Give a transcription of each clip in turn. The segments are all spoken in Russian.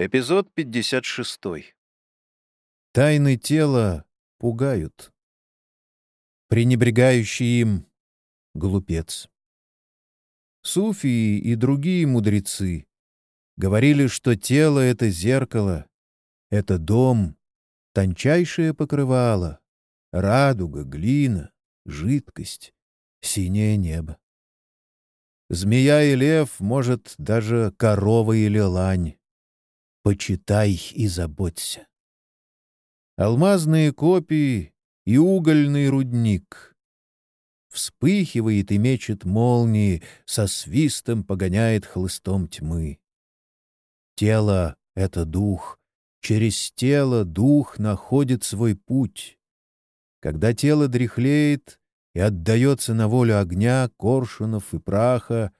Эпизод 56. Тайны тела пугают. Пренебрегающий им — глупец. Суфии и другие мудрецы говорили, что тело — это зеркало, это дом, тончайшее покрывало, радуга, глина, жидкость, синее небо. Змея и лев, может, даже корова или лань. Почитай и заботься. Алмазные копии и угольный рудник. Вспыхивает и мечет молнии, со свистом погоняет хлыстом тьмы. Тело — это дух, через тело дух находит свой путь. Когда тело дряхлеет и отдается на волю огня, коршунов и праха,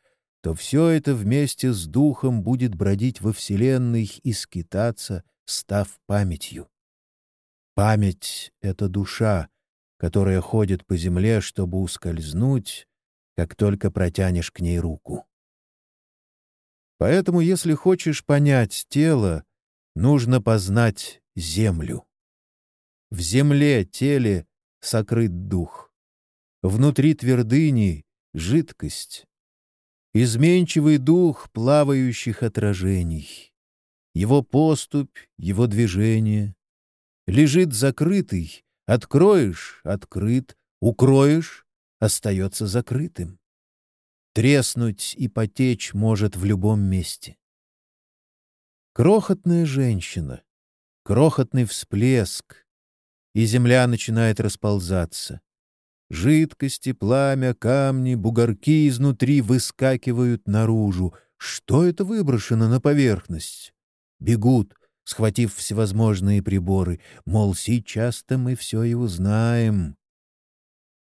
то все это вместе с духом будет бродить во Вселенной и скитаться, став памятью. Память — это душа, которая ходит по земле, чтобы ускользнуть, как только протянешь к ней руку. Поэтому, если хочешь понять тело, нужно познать землю. В земле, теле сокрыт дух. Внутри твердыни — жидкость, изменчивый дух плавающих отражений. Его поступь, его движение. Лежит закрытый, откроешь — открыт, укроешь — остается закрытым. Треснуть и потечь может в любом месте. Крохотная женщина, крохотный всплеск, и земля начинает расползаться. Жидкости, пламя, камни, бугорки изнутри выскакивают наружу. Что это выброшено на поверхность? Бегут, схватив всевозможные приборы, мол, сейчас-то мы все и узнаем.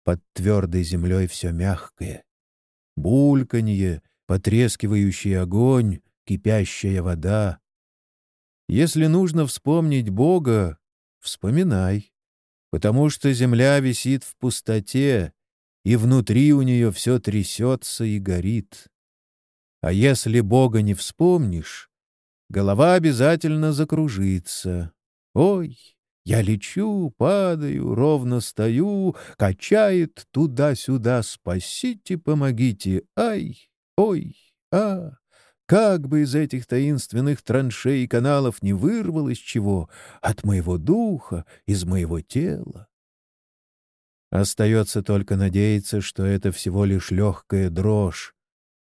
Под твердой землей все мягкое. Бульканье, потрескивающий огонь, кипящая вода. Если нужно вспомнить Бога, вспоминай потому что земля висит в пустоте, и внутри у нее все трясется и горит. А если Бога не вспомнишь, голова обязательно закружится. Ой, я лечу, падаю, ровно стою, качает туда-сюда, спасите, помогите, ай, ой, а. Как бы из этих таинственных траншей и каналов не вырвалось чего от моего духа, из моего тела. Остается только надеяться, что это всего лишь легкая дрожь,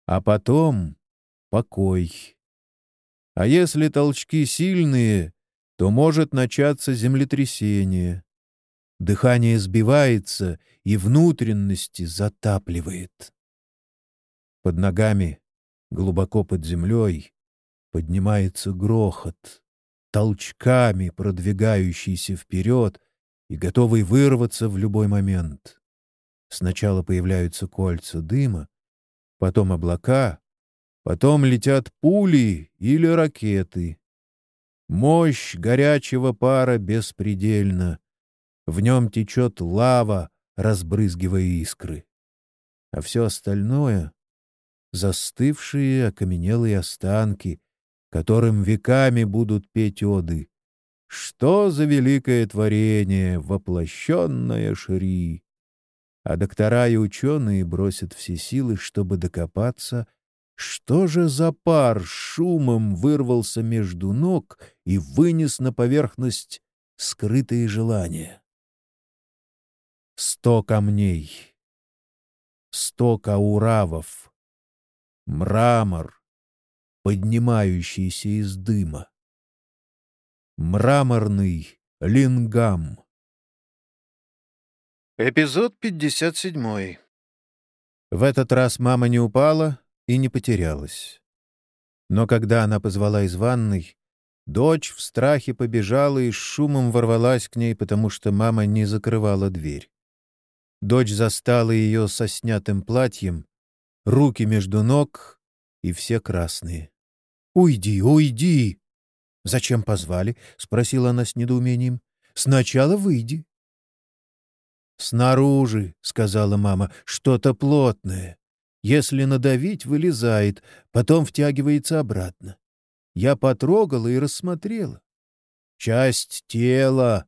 а потом — покой. А если толчки сильные, то может начаться землетрясение. Дыхание сбивается и внутренности затапливает. Под ногами Глубоко под землей поднимается грохот, толчками продвигающийся вперед и готовый вырваться в любой момент. Сначала появляются кольца дыма, потом облака, потом летят пули или ракеты. Мощь горячего пара беспредельна. В нем течет лава, разбрызгивая искры. А все остальное застывшие окаменелые останки, которым веками будут петь оды. Что за великое творение, воплощенное Шри! А доктора и ученые бросят все силы, чтобы докопаться, что же за пар шумом вырвался между ног и вынес на поверхность скрытые желания. Сто камней, сто кауравов, Мрамор, поднимающийся из дыма. Мраморный лингам. Эпизод 57. В этот раз мама не упала и не потерялась. Но когда она позвала из ванной, дочь в страхе побежала и с шумом ворвалась к ней, потому что мама не закрывала дверь. Дочь застала ее со снятым платьем руки между ног и все красные. «Уйди, уйди!» «Зачем позвали?» — спросила она с недоумением. «Сначала выйди». «Снаружи», — сказала мама, — «что-то плотное. Если надавить, вылезает, потом втягивается обратно. Я потрогала и рассмотрела. Часть тела.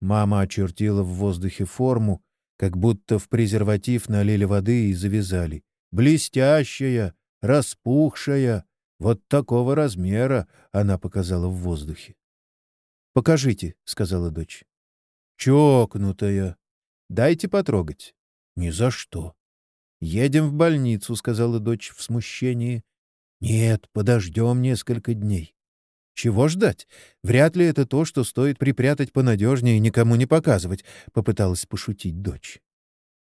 Мама очертила в воздухе форму, как будто в презерватив налили воды и завязали. Блестящая, распухшая, вот такого размера, она показала в воздухе. «Покажите», — сказала дочь. «Чокнутая. Дайте потрогать». «Ни за что». «Едем в больницу», — сказала дочь в смущении. «Нет, подождем несколько дней». «Чего ждать? Вряд ли это то, что стоит припрятать понадежнее и никому не показывать», — попыталась пошутить дочь.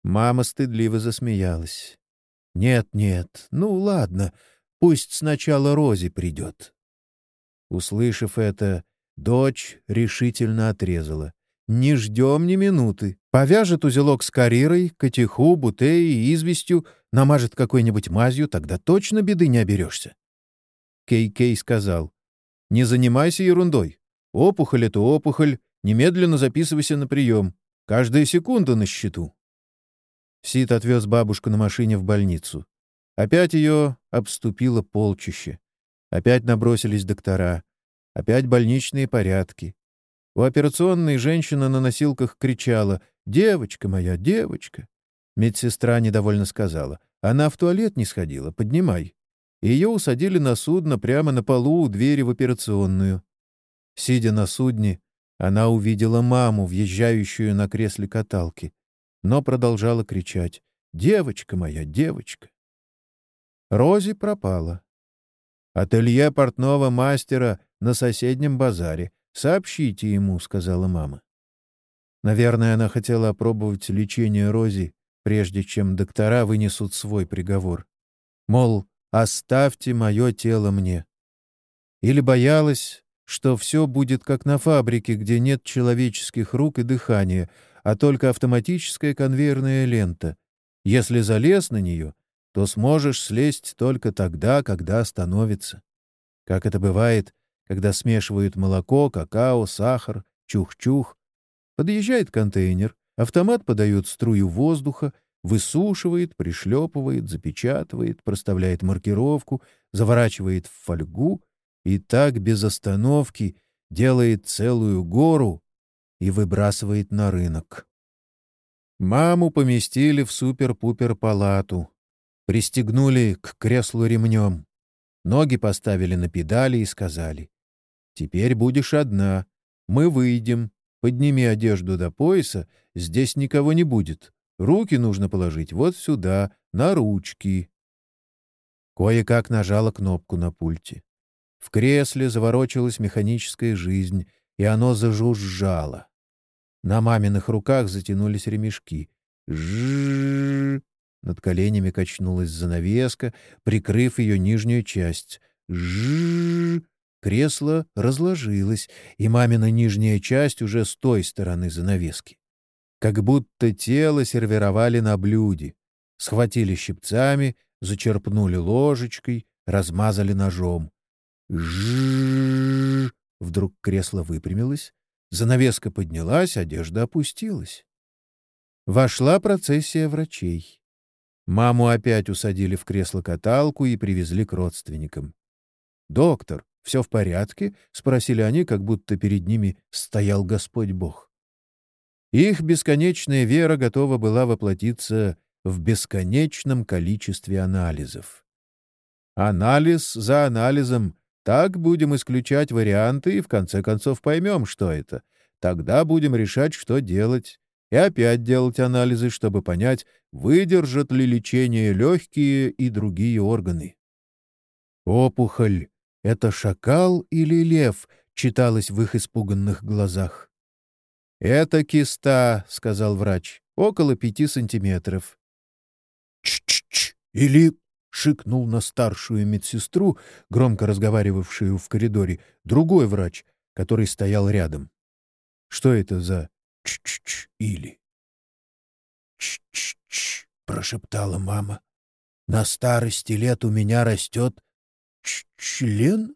Мама стыдливо засмеялась. «Нет, нет, ну ладно, пусть сначала Рози придет». Услышав это, дочь решительно отрезала. «Не ждем ни минуты. Повяжет узелок с карирой, котиху, бутеей известью, намажет какой-нибудь мазью, тогда точно беды не оберешься». Кей-Кей сказал, «Не занимайся ерундой. Опухоль — это опухоль, немедленно записывайся на прием. Каждая секунда на счету». Сид отвез бабушку на машине в больницу. Опять ее обступило полчище. Опять набросились доктора. Опять больничные порядки. У операционной женщина на носилках кричала «Девочка моя, девочка!». Медсестра недовольно сказала «Она в туалет не сходила, поднимай». Ее усадили на судно прямо на полу у двери в операционную. Сидя на судне, она увидела маму, въезжающую на кресле каталки, но продолжала кричать «Девочка моя, девочка!». Рози пропала. Ателье портного мастера на соседнем базаре. «Сообщите ему», — сказала мама. Наверное, она хотела опробовать лечение Рози, прежде чем доктора вынесут свой приговор. Мол, оставьте мое тело мне. Или боялась, что все будет как на фабрике, где нет человеческих рук и дыхания, а только автоматическая конвейерная лента. Если залез на нее, то сможешь слезть только тогда, когда становится. Как это бывает, когда смешивают молоко, какао, сахар, чух-чух. Подъезжает контейнер, автомат подает струю воздуха, высушивает, пришлепывает, запечатывает, проставляет маркировку, заворачивает в фольгу и так без остановки делает целую гору и выбрасывает на рынок. Маму поместили в супер-пупер-палату, пристегнули к креслу ремнем, ноги поставили на педали и сказали Теперь будешь одна. Мы выйдем. Подними одежду до пояса. Здесь никого не будет. Руки нужно положить вот сюда, на ручки. Кое-как нажала кнопку на пульте. В кресле заворочилась механическая жизнь, и оно зажужжало. На маминых руках затянулись ремешки. Жжж. Над коленями качнулась занавеска, прикрыв ее нижнюю часть. Жжж. Кресло разложилось, и мамина нижняя часть уже с той стороны занавески. Как будто тело сервировали на блюде. Схватили щипцами, зачерпнули ложечкой, размазали ножом. Жжж! Вдруг кресло выпрямилось, занавеска поднялась, одежда опустилась. Вошла процессия врачей. Маму опять усадили в кресло-каталку и привезли к родственникам. «Доктор, «Все в порядке?» — спросили они, как будто перед ними стоял Господь Бог. Их бесконечная вера готова была воплотиться в бесконечном количестве анализов. Анализ за анализом. Так будем исключать варианты и в конце концов поймем, что это. Тогда будем решать, что делать. И опять делать анализы, чтобы понять, выдержат ли лечение легкие и другие органы. Опухоль «Это шакал или лев?» — читалось в их испуганных глазах. «Это киста», — сказал врач, — «около пяти сантиметров». «Ч-ч-ч! Или...» — шикнул на старшую медсестру, громко разговаривавшую в коридоре, другой врач, который стоял рядом. «Что это за ч-ч-ч или?» «Ч-ч-ч!» — прошептала мама. «На старости лет у меня растет член?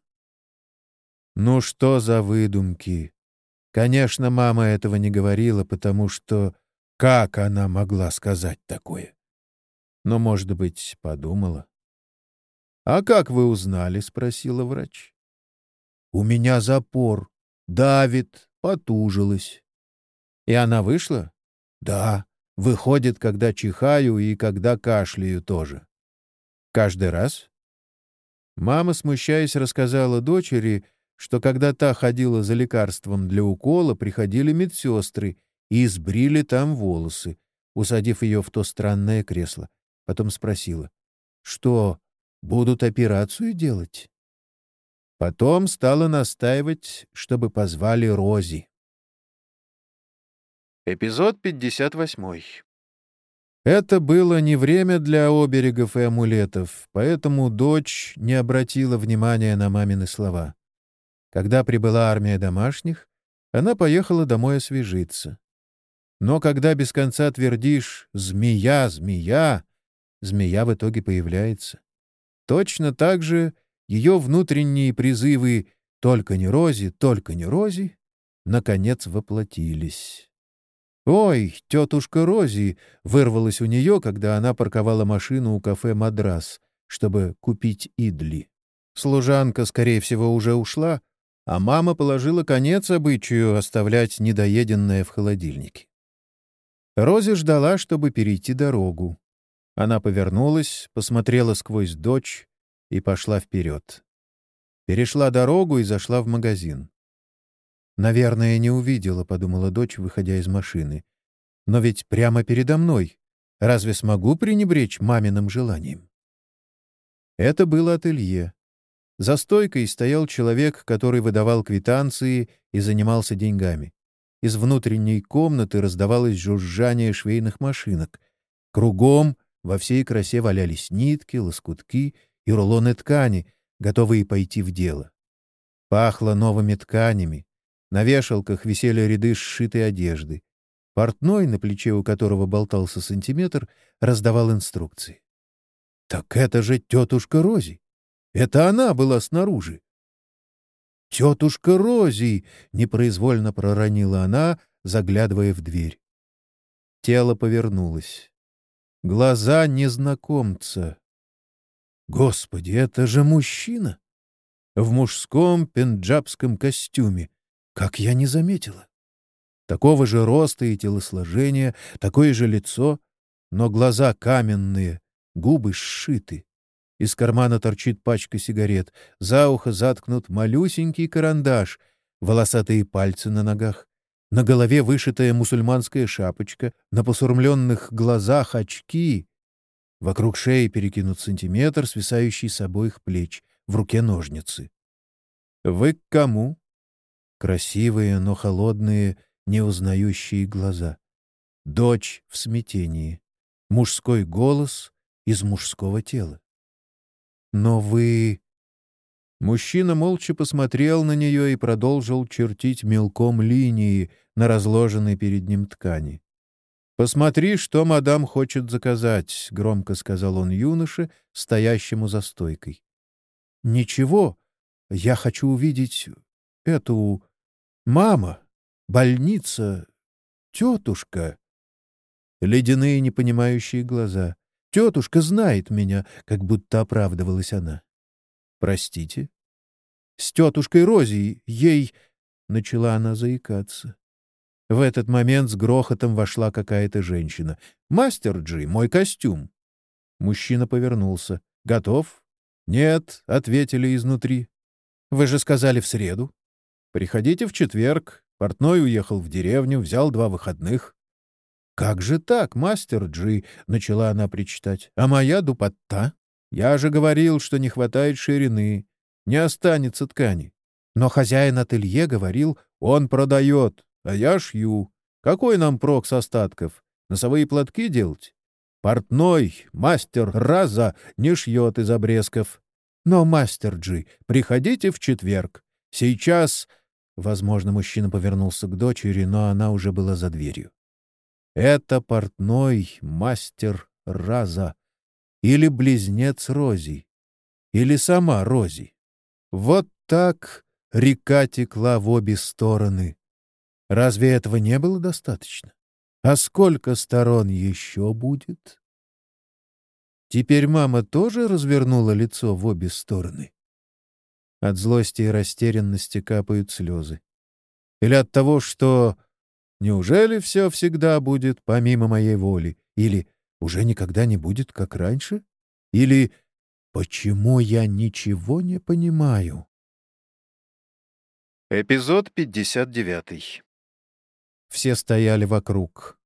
Ну что за выдумки? Конечно, мама этого не говорила, потому что как она могла сказать такое? Но, может быть, подумала. — А как вы узнали? — спросила врач. У меня запор. Давит, потужилась. И она вышла? Да, выходит, когда чихаю и когда кашляю тоже. Каждый раз? Мама, смущаясь, рассказала дочери, что когда та ходила за лекарством для укола, приходили медсестры и избрили там волосы, усадив ее в то странное кресло. Потом спросила, что, будут операцию делать? Потом стала настаивать, чтобы позвали Рози. Эпизод 58. Это было не время для оберегов и амулетов, поэтому дочь не обратила внимания на мамины слова. Когда прибыла армия домашних, она поехала домой освежиться. Но когда без конца твердишь «змея, змея», змея в итоге появляется. Точно так же ее внутренние призывы «только не Рози, только не Рози» наконец воплотились. «Ой, тетушка Рози!» — вырвалась у нее, когда она парковала машину у кафе «Мадрас», чтобы купить идли. Служанка, скорее всего, уже ушла, а мама положила конец обычаю оставлять недоеденное в холодильнике. Рози ждала, чтобы перейти дорогу. Она повернулась, посмотрела сквозь дочь и пошла вперед. Перешла дорогу и зашла в магазин. «Наверное, не увидела», — подумала дочь, выходя из машины. «Но ведь прямо передо мной. Разве смогу пренебречь маминым желанием?» Это было ателье. За стойкой стоял человек, который выдавал квитанции и занимался деньгами. Из внутренней комнаты раздавалось жужжание швейных машинок. Кругом во всей красе валялись нитки, лоскутки и рулоны ткани, готовые пойти в дело. Пахло новыми тканями, на вешалках висели ряды сшитой одежды. Портной, на плече у которого болтался сантиметр, раздавал инструкции. «Так это же тетушка Рози! Это она была снаружи!» «Тетушка Рози!» — непроизвольно проронила она, заглядывая в дверь. Тело повернулось. Глаза незнакомца. «Господи, это же мужчина!» В мужском пенджабском костюме, как я не заметила. Такого же роста и телосложения, такое же лицо, но глаза каменные, губы сшиты. Из кармана торчит пачка сигарет, за ухо заткнут малюсенький карандаш, волосатые пальцы на ногах. На голове вышитая мусульманская шапочка, на посурмленных глазах очки. Вокруг шеи перекинут сантиметр, свисающий с обоих плеч, в руке ножницы. «Вы к кому?» Красивые, но холодные, неузнающие глаза. Дочь в смятении. Мужской голос из мужского тела. «Но вы...» Мужчина молча посмотрел на нее и продолжил чертить мелком линии на разложенной перед ним ткани. «Посмотри, что мадам хочет заказать», — громко сказал он юноше, стоящему за стойкой. «Ничего, я хочу увидеть эту Мама, больница, тетушка. Ледяные непонимающие глаза. Тетушка знает меня, как будто оправдывалась она. Простите? С тетушкой Рози, ей... Начала она заикаться. В этот момент с грохотом вошла какая-то женщина. «Мастер Джи, мой костюм!» Мужчина повернулся. «Готов?» «Нет», — ответили изнутри. «Вы же сказали в среду». Приходите в четверг. Портной уехал в деревню, взял два выходных. — Как же так, мастер Джи? — начала она причитать. — А моя дупотта? Я же говорил, что не хватает ширины. Не останется ткани. Но хозяин ателье говорил, он продает, а я шью. Какой нам прок с остатков? Носовые платки делать? Портной, мастер Раза, не шьет из обрезков. Но, мастер Джи, приходите в четверг. Сейчас Возможно, мужчина повернулся к дочери, но она уже была за дверью. Это портной мастер Раза. Или близнец Рози. Или сама Рози. Вот так река текла в обе стороны. Разве этого не было достаточно? А сколько сторон еще будет? Теперь мама тоже развернула лицо в обе стороны. От злости и растерянности капают слезы. Или от того, что «неужели все всегда будет помимо моей воли?» Или «уже никогда не будет, как раньше?» Или «почему я ничего не понимаю?» Эпизод 59. Все стояли вокруг.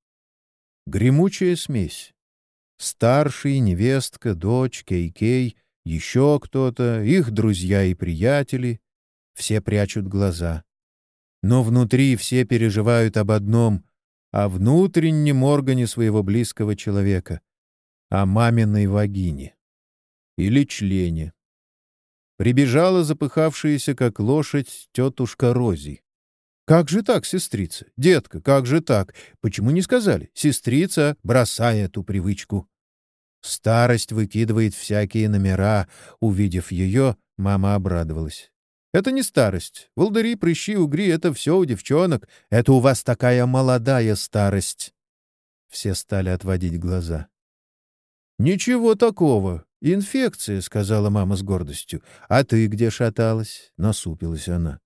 Гремучая смесь. Старший, невестка, дочь, Кей-Кей, еще кто-то, их друзья и приятели. Все прячут глаза. Но внутри все переживают об одном — о внутреннем органе своего близкого человека, о маминой вагине или члене. Прибежала запыхавшаяся, как лошадь, тетушка Рози. «Как же так, сестрица? Детка, как же так? Почему не сказали? Сестрица, бросай эту привычку». Старость выкидывает всякие номера. Увидев ее, мама обрадовалась. «Это не старость. Волдыри, прыщи, угри — это все у девчонок. Это у вас такая молодая старость». Все стали отводить глаза. «Ничего такого. Инфекция», — сказала мама с гордостью. «А ты где шаталась?» — насупилась она.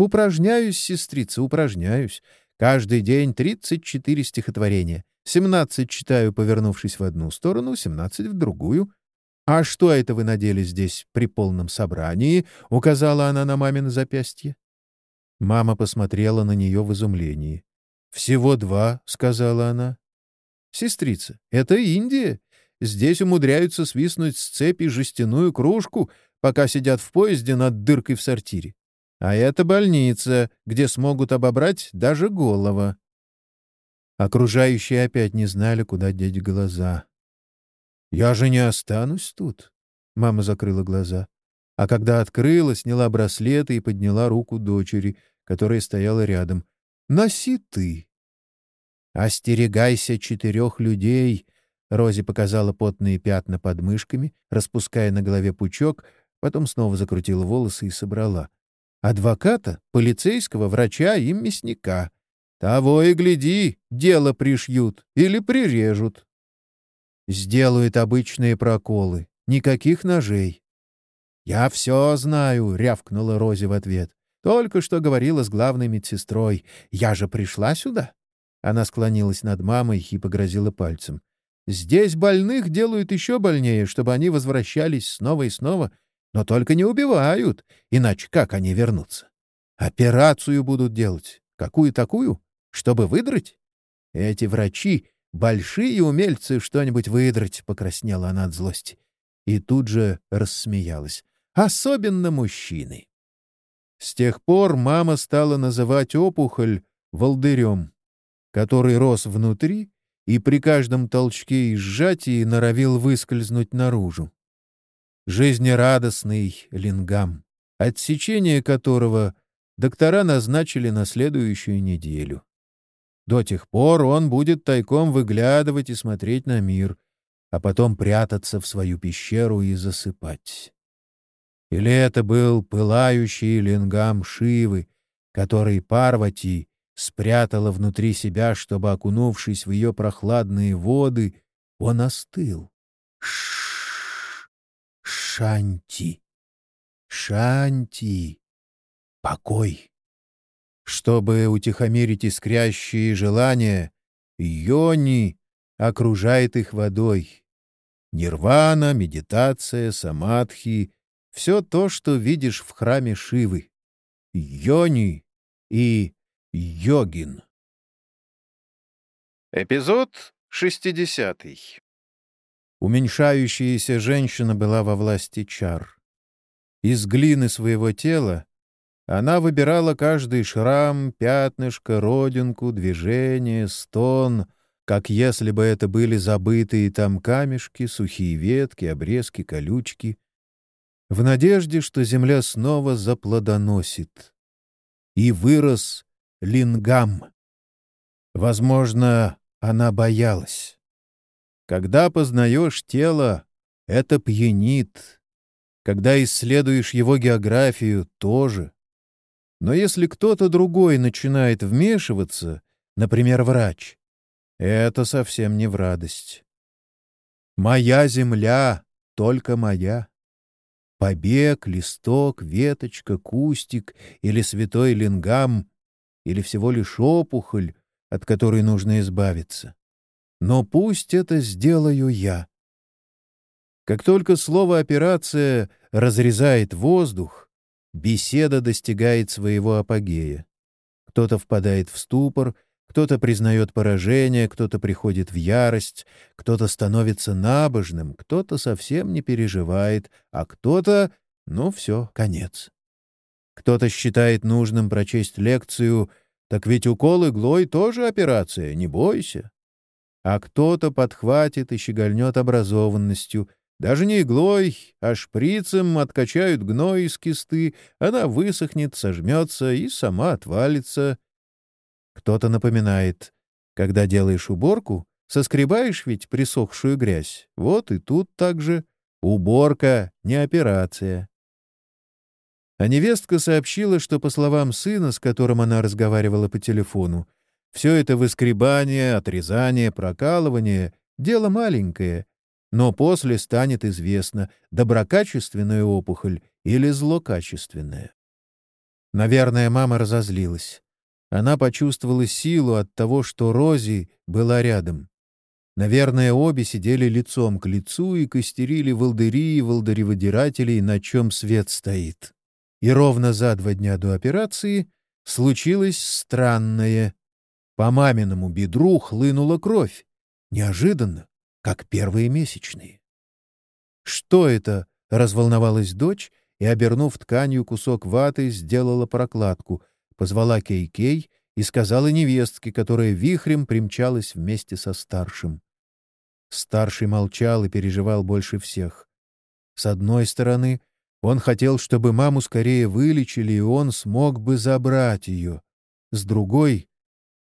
Упражняюсь, сестрица, упражняюсь. Каждый день тридцать четыре стихотворения. Семнадцать читаю, повернувшись в одну сторону, семнадцать в другую. «А что это вы надели здесь при полном собрании?» — указала она на мамин запястье. Мама посмотрела на нее в изумлении. «Всего два», — сказала она. «Сестрица, это Индия. Здесь умудряются свистнуть с цепи жестяную кружку, пока сидят в поезде над дыркой в сортире. А это больница, где смогут обобрать даже голова. Окружающие опять не знали, куда деть глаза. «Я же не останусь тут», — мама закрыла глаза. А когда открыла, сняла браслеты и подняла руку дочери, которая стояла рядом. «Носи ты». «Остерегайся четырех людей», — Рози показала потные пятна под мышками, распуская на голове пучок, потом снова закрутила волосы и собрала — Адвоката, полицейского, врача и мясника. Того и гляди, дело пришьют или прирежут. Сделают обычные проколы, никаких ножей. «Я все знаю», — рявкнула Рози в ответ. «Только что говорила с главной медсестрой. Я же пришла сюда». Она склонилась над мамой и погрозила пальцем. «Здесь больных делают еще больнее, чтобы они возвращались снова и снова но только не убивают, иначе как они вернутся? Операцию будут делать. Какую такую? Чтобы выдрать? Эти врачи — большие умельцы что-нибудь выдрать, — покраснела она от злости. И тут же рассмеялась. Особенно мужчины. С тех пор мама стала называть опухоль волдырем, который рос внутри и при каждом толчке и сжатии норовил выскользнуть наружу жизнерадостный лингам, отсечение которого доктора назначили на следующую неделю. До тех пор он будет тайком выглядывать и смотреть на мир, а потом прятаться в свою пещеру и засыпать. Или это был пылающий лингам Шивы, который Парвати спрятала внутри себя, чтобы, окунувшись в ее прохладные воды, он остыл. Ш Шанти. Шанти. Покой. Чтобы утихомирить искрящие желания, Йони окружает их водой. Нирвана, медитация, самадхи — все то, что видишь в храме Шивы. Йони и йогин. Эпизод шестидесятый. Уменьшающаяся женщина была во власти чар. Из глины своего тела она выбирала каждый шрам, пятнышко, родинку, движение, стон, как если бы это были забытые там камешки, сухие ветки, обрезки, колючки, в надежде, что земля снова заплодоносит. И вырос лингам. Возможно, она боялась. Когда познаешь тело, это пьянит. Когда исследуешь его географию, тоже. Но если кто-то другой начинает вмешиваться, например, врач, это совсем не в радость. Моя земля, только моя. Побег, листок, веточка, кустик или святой лингам, или всего лишь опухоль, от которой нужно избавиться. Но пусть это сделаю я. Как только слово «операция» разрезает воздух, беседа достигает своего апогея. Кто-то впадает в ступор, кто-то признает поражение, кто-то приходит в ярость, кто-то становится набожным, кто-то совсем не переживает, а кто-то... Ну все, конец. Кто-то считает нужным прочесть лекцию «Так ведь укол иглой тоже операция, не бойся». А кто-то подхватит и щегольнет образованностью — даже не иглой, а шприцем откачают гной из кисты, она высохнет, сожмется и сама отвалится. Кто-то напоминает, когда делаешь уборку, соскребаешь ведь присохшую грязь. Вот и тут также уборка, не операция. А невестка сообщила, что, по словам сына, с которым она разговаривала по телефону, все это выскребание, отрезание, прокалывание — дело маленькое, но после станет известно, доброкачественная опухоль или злокачественная. Наверное, мама разозлилась. Она почувствовала силу от того, что Рози была рядом. Наверное, обе сидели лицом к лицу и костерили волдыри и волдыреводирателей, на чем свет стоит. И ровно за два дня до операции случилось странное. По маминому бедру хлынула кровь. Неожиданно как первые месячные. «Что это?» — разволновалась дочь и, обернув тканью кусок ваты, сделала прокладку, позвала Кей-Кей и сказала невестке, которая вихрем примчалась вместе со старшим. Старший молчал и переживал больше всех. С одной стороны, он хотел, чтобы маму скорее вылечили, и он смог бы забрать ее. С другой,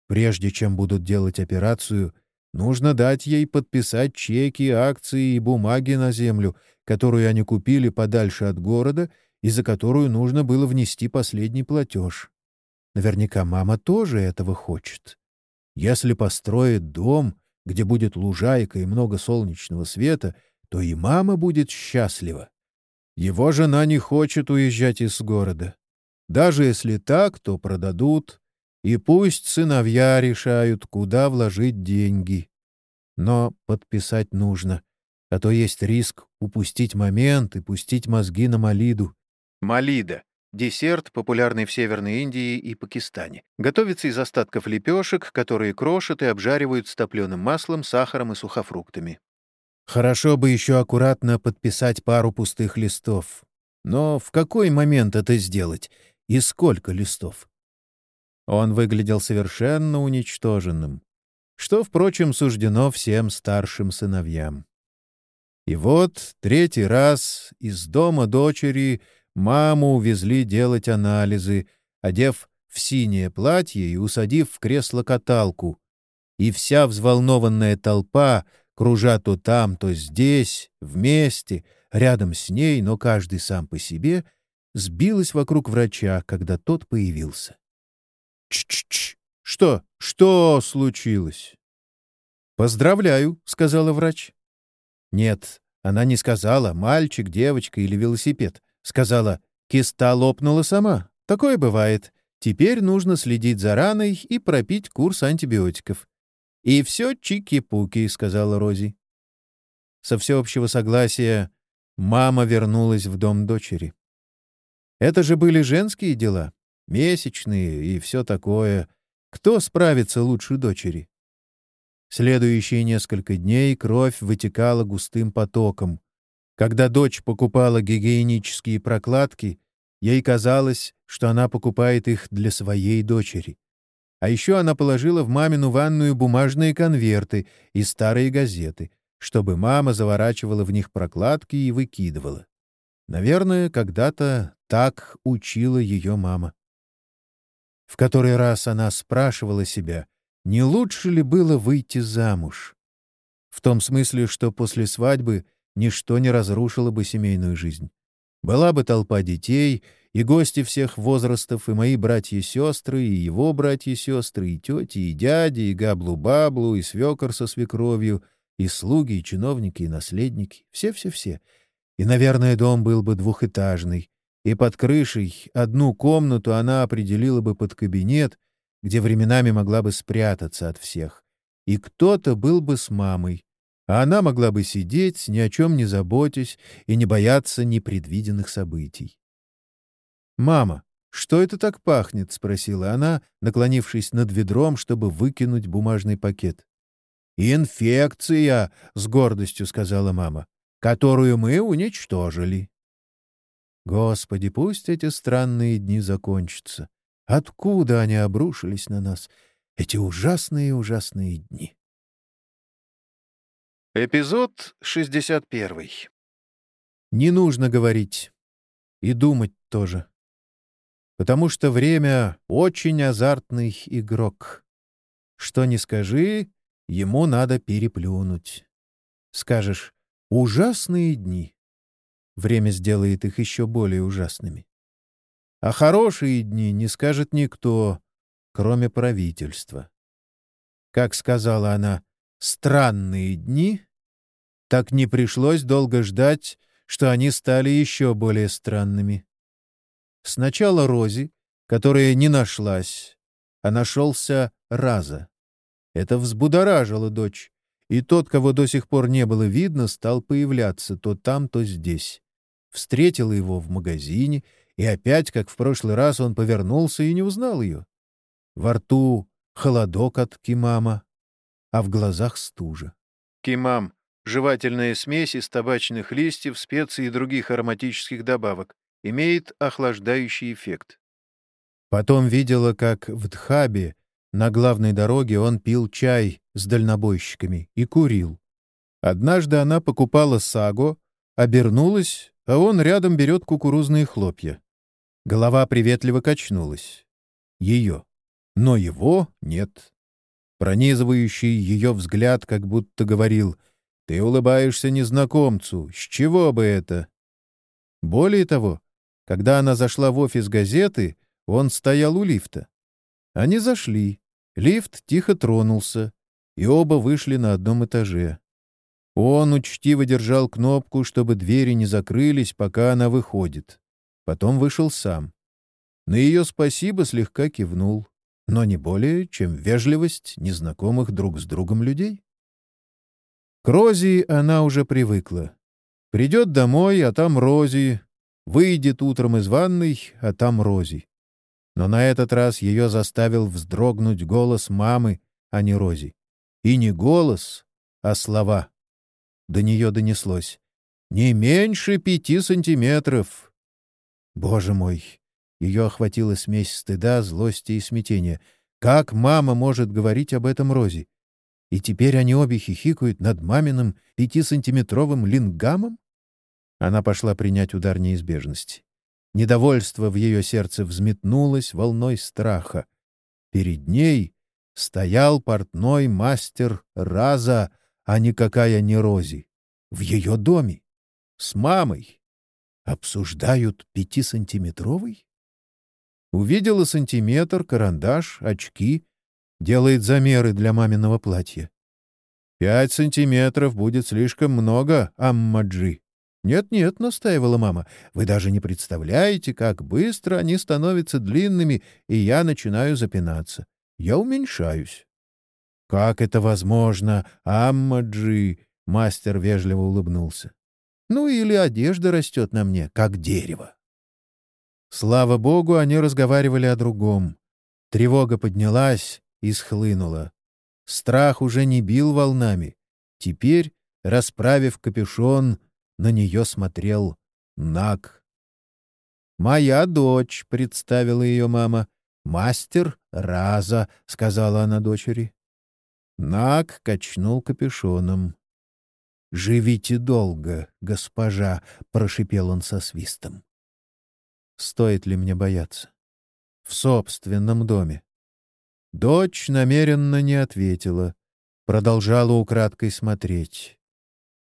прежде чем будут делать операцию — Нужно дать ей подписать чеки, акции и бумаги на землю, которую они купили подальше от города и за которую нужно было внести последний платеж. Наверняка мама тоже этого хочет. Если построит дом, где будет лужайка и много солнечного света, то и мама будет счастлива. Его жена не хочет уезжать из города. Даже если так, то продадут, и пусть сыновья решают, куда вложить деньги. Но подписать нужно, а то есть риск упустить момент и пустить мозги на Малиду. Малида — десерт, популярный в Северной Индии и Пакистане. Готовится из остатков лепешек, которые крошат и обжаривают с топленым маслом, сахаром и сухофруктами. Хорошо бы еще аккуратно подписать пару пустых листов. Но в какой момент это сделать? И сколько листов? Он выглядел совершенно уничтоженным, что, впрочем, суждено всем старшим сыновьям. И вот третий раз из дома дочери маму увезли делать анализы, одев в синее платье и усадив в кресло-каталку. И вся взволнованная толпа, кружа то там, то здесь, вместе, рядом с ней, но каждый сам по себе, сбилась вокруг врача, когда тот появился. Ч-ч-ч. Что? Что случилось? Поздравляю, сказала врач. Нет, она не сказала мальчик, девочка или велосипед. Сказала, киста лопнула сама. Такое бывает. Теперь нужно следить за раной и пропить курс антибиотиков. И все чики-пуки, сказала Рози. Со всеобщего согласия мама вернулась в дом дочери. Это же были женские дела месячные и все такое. Кто справится лучше дочери? Следующие несколько дней кровь вытекала густым потоком. Когда дочь покупала гигиенические прокладки, ей казалось, что она покупает их для своей дочери. А еще она положила в мамину ванную бумажные конверты и старые газеты, чтобы мама заворачивала в них прокладки и выкидывала. Наверное, когда-то так учила ее мама. В который раз она спрашивала себя, не лучше ли было выйти замуж. В том смысле, что после свадьбы ничто не разрушило бы семейную жизнь. Была бы толпа детей, и гости всех возрастов, и мои братья и сестры, и его братья и сестры, и тети, и дяди, и габлу-баблу, и свекор со свекровью, и слуги, и чиновники, и наследники. Все-все-все. И, наверное, дом был бы двухэтажный, и под крышей одну комнату она определила бы под кабинет, где временами могла бы спрятаться от всех. И кто-то был бы с мамой, а она могла бы сидеть, ни о чем не заботясь и не бояться непредвиденных событий. «Мама, что это так пахнет?» — спросила она, наклонившись над ведром, чтобы выкинуть бумажный пакет. «Инфекция!» — с гордостью сказала мама которую мы уничтожили. Господи, пусть эти странные дни закончатся. Откуда они обрушились на нас, эти ужасные-ужасные дни? Эпизод 61. Не нужно говорить. И думать тоже. Потому что время — очень азартный игрок. Что ни скажи, ему надо переплюнуть. Скажешь, Ужасные дни. Время сделает их еще более ужасными. А хорошие дни не скажет никто, кроме правительства. Как сказала она, странные дни, так не пришлось долго ждать, что они стали еще более странными. Сначала Рози, которая не нашлась, а нашелся Раза. Это взбудоражило дочь и тот, кого до сих пор не было видно, стал появляться то там, то здесь. Встретила его в магазине, и опять, как в прошлый раз, он повернулся и не узнал ее. Во рту холодок от кимама, а в глазах стужа. Кимам — жевательная смесь из табачных листьев, специй и других ароматических добавок. Имеет охлаждающий эффект. Потом видела, как в Дхабе на главной дороге он пил чай с дальнобойщиками и курил. Однажды она покупала саго, обернулась, а он рядом берет кукурузные хлопья. Голова приветливо качнулась. Ее. Но его нет. Пронизывающий ее взгляд как будто говорил «Ты улыбаешься незнакомцу. С чего бы это?» Более того, когда она зашла в офис газеты, он стоял у лифта. Они зашли. Лифт тихо тронулся, и оба вышли на одном этаже. Он учтиво держал кнопку, чтобы двери не закрылись, пока она выходит. Потом вышел сам. На ее спасибо слегка кивнул, но не более, чем вежливость незнакомых друг с другом людей. К Рози она уже привыкла. Придет домой, а там Рози. Выйдет утром из ванной, а там Рози. Но на этот раз ее заставил вздрогнуть голос мамы, а не Рози. И не голос, а слова. До нее донеслось. «Не меньше пяти сантиметров!» Боже мой! Ее охватила смесь стыда, злости и смятения. Как мама может говорить об этом Рози? И теперь они обе хихикают над маминым пятисантиметровым лингамом? Она пошла принять удар неизбежности. Недовольство в ее сердце взметнулось волной страха. Перед ней стоял портной мастер Раза, а никакая не Рози. В ее доме. С мамой. Обсуждают пятисантиметровый? Увидела сантиметр, карандаш, очки. Делает замеры для маминого платья. Пять сантиметров будет слишком много, Аммаджи. «Нет-нет», — настаивала мама, — «вы даже не представляете, как быстро они становятся длинными, и я начинаю запинаться. Я уменьшаюсь». «Как это возможно, Аммаджи?» — мастер вежливо улыбнулся. «Ну или одежда растет на мне, как дерево». Слава богу, они разговаривали о другом. Тревога поднялась и схлынула. Страх уже не бил волнами. Теперь, расправив капюшон, на нее смотрел Наг. «Моя дочь», — представила ее мама. «Мастер Раза», — сказала она дочери. Наг качнул капюшоном. «Живите долго, госпожа», — прошипел он со свистом. «Стоит ли мне бояться?» «В собственном доме». Дочь намеренно не ответила, продолжала украдкой смотреть.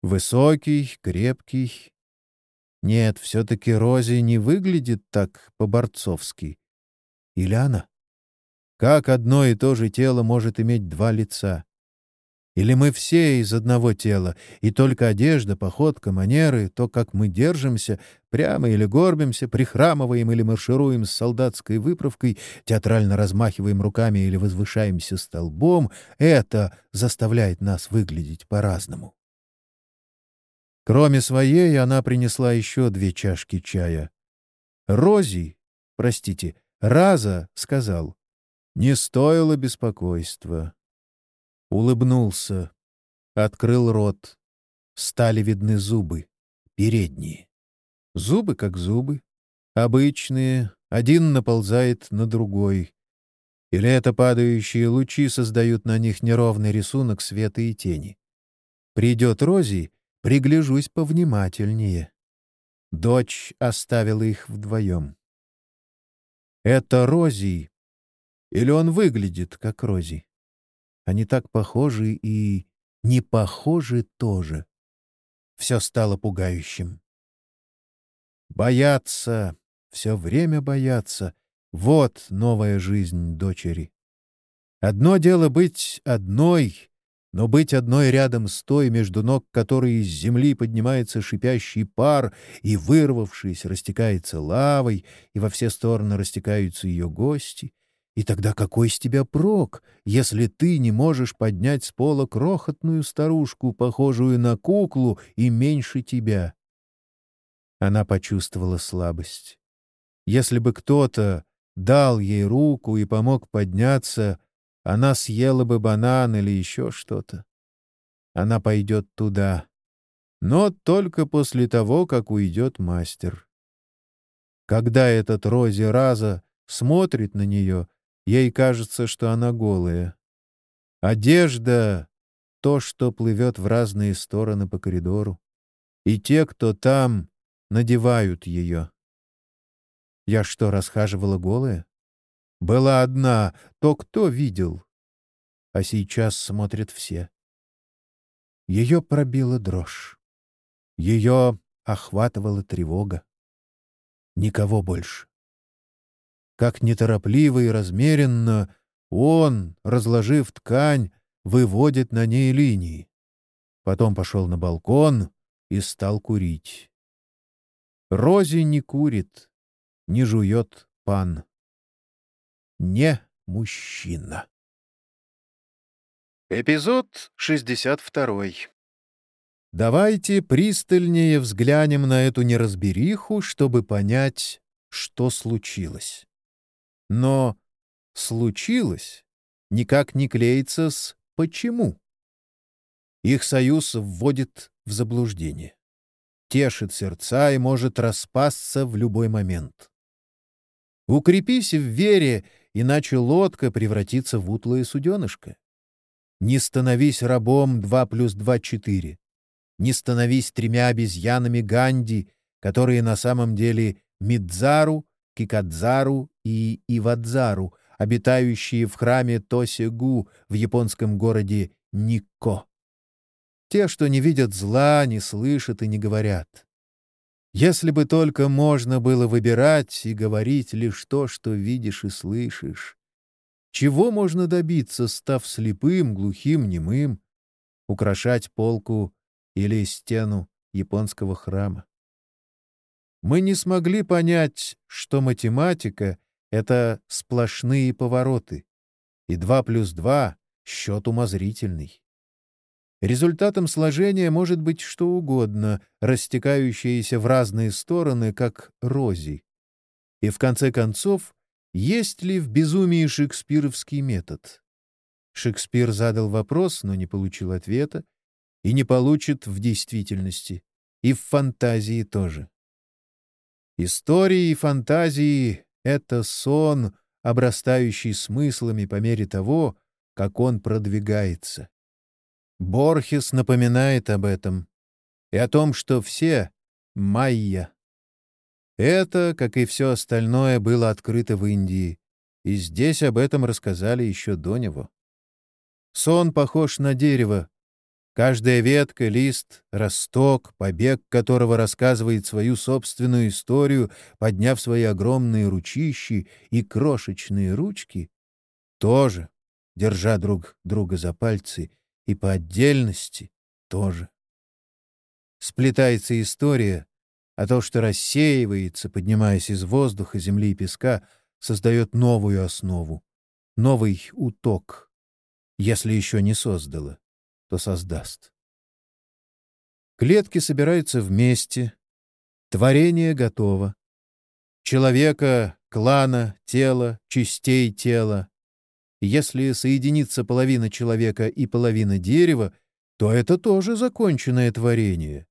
Высокий, крепкий. Нет, все-таки Рози не выглядит так по-борцовски. Или она? Как одно и то же тело может иметь два лица? Или мы все из одного тела, и только одежда, походка, манеры, то, как мы держимся, прямо или горбимся, прихрамываем или маршируем с солдатской выправкой, театрально размахиваем руками или возвышаемся столбом, это заставляет нас выглядеть по-разному. Кроме своей, она принесла еще две чашки чая. Рози, простите, Раза сказал, не стоило беспокойства. Улыбнулся, открыл рот. Стали видны зубы, передние. Зубы как зубы, обычные, один наползает на другой. Или это падающие лучи создают на них неровный рисунок света и тени. Придет Рози, пригляжусь повнимательнее. Дочь оставила их вдвоем. Это Рози. Или он выглядит как Рози? Они так похожи и не похожи тоже. Все стало пугающим. Бояться, все время бояться — вот новая жизнь дочери. Одно дело быть одной, но быть одной рядом с той, между ног которой из земли поднимается шипящий пар и, вырвавшись, растекается лавой, и во все стороны растекаются ее гости — и тогда какой с тебя прок, если ты не можешь поднять с пола крохотную старушку, похожую на куклу и меньше тебя? Она почувствовала слабость. Если бы кто-то дал ей руку и помог подняться, она съела бы банан или еще что-то. Она пойдет туда, но только после того, как уйдет мастер. Когда этот Рози Раза смотрит на нее — Ей кажется, что она голая. Одежда — то, что плывет в разные стороны по коридору. И те, кто там, надевают ее. Я что, расхаживала голая? Была одна, то кто видел? А сейчас смотрят все. Ее пробила дрожь. Ее охватывала тревога. Никого больше как неторопливо и размеренно он, разложив ткань, выводит на ней линии. Потом пошел на балкон и стал курить. Рози не курит, не жует пан. Не мужчина. Эпизод 62. Давайте пристальнее взглянем на эту неразбериху, чтобы понять, что случилось. Но «случилось» никак не клеится с «почему». Их союз вводит в заблуждение, тешит сердца и может распасться в любой момент. Укрепись в вере, иначе лодка превратится в утлое суденышко. Не становись рабом 2 плюс 2 — 4. Не становись тремя обезьянами Ганди, которые на самом деле Мидзару, Кикадзару и Ивадзару, обитающие в храме Тосигу в японском городе Никко. Те, что не видят зла, не слышат и не говорят. Если бы только можно было выбирать и говорить лишь то, что видишь и слышишь. Чего можно добиться, став слепым, глухим, немым, украшать полку или стену японского храма? Мы не смогли понять, что математика — это сплошные повороты, и 2 плюс 2 — счет умозрительный. Результатом сложения может быть что угодно, растекающееся в разные стороны, как рози. И в конце концов, есть ли в безумии шекспировский метод? Шекспир задал вопрос, но не получил ответа, и не получит в действительности, и в фантазии тоже. Истории и фантазии — это сон, обрастающий смыслами по мере того, как он продвигается. Борхес напоминает об этом и о том, что все — майя. Это, как и все остальное, было открыто в Индии, и здесь об этом рассказали еще до него. Сон похож на дерево, Каждая ветка, лист, росток, побег которого рассказывает свою собственную историю, подняв свои огромные ручищи и крошечные ручки, тоже, держа друг друга за пальцы, и по отдельности тоже. Сплетается история, а то, что рассеивается, поднимаясь из воздуха, земли и песка, создает новую основу, новый уток. Если еще не создало, то создаст. Клетки собираются вместе, творение готово. Человека, клана, тела, частей тела. Если соединится половина человека и половина дерева, то это тоже законченное творение.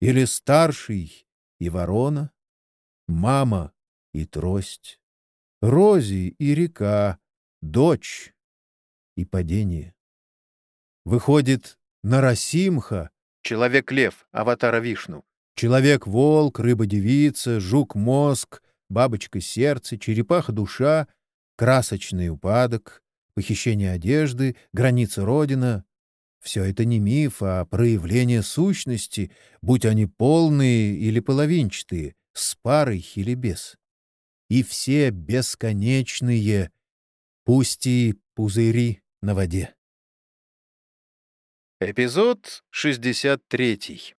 Или старший и ворона, мама и трость, Рози и река, дочь и падение. Выходит, Нарасимха — Человек-лев, аватара Вишну. Человек-волк, рыба-девица, жук-мозг, бабочка-сердце, черепаха-душа, красочный упадок, похищение одежды, граница Родина — все это не миф, а проявление сущности, будь они полные или половинчатые, с парой или без и все бесконечные, пусть и пузыри на воде. Эпизод 63.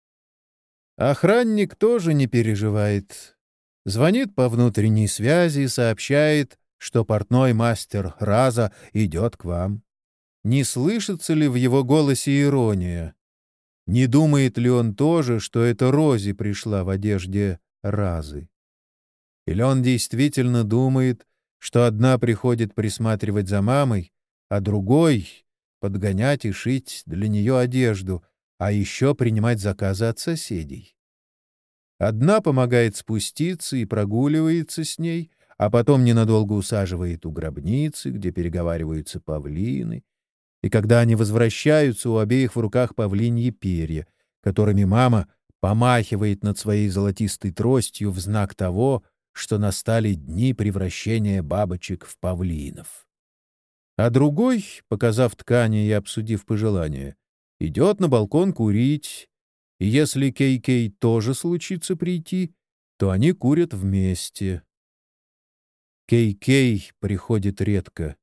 Охранник тоже не переживает. Звонит по внутренней связи и сообщает, что портной мастер Раза идет к вам. Не слышится ли в его голосе ирония? Не думает ли он тоже, что это Рози пришла в одежде Разы? Или он действительно думает, что одна приходит присматривать за мамой, а другой — подгонять и шить для нее одежду, а еще принимать заказы от соседей. Одна помогает спуститься и прогуливается с ней, а потом ненадолго усаживает у гробницы, где переговариваются павлины, и когда они возвращаются, у обеих в руках павлиньи перья, которыми мама помахивает над своей золотистой тростью в знак того, что настали дни превращения бабочек в павлинов. А другой, показав ткани и обсудив пожелания, идет на балкон курить, и если Кей-Кей тоже случится прийти, то они курят вместе. Кей-Кей приходит редко,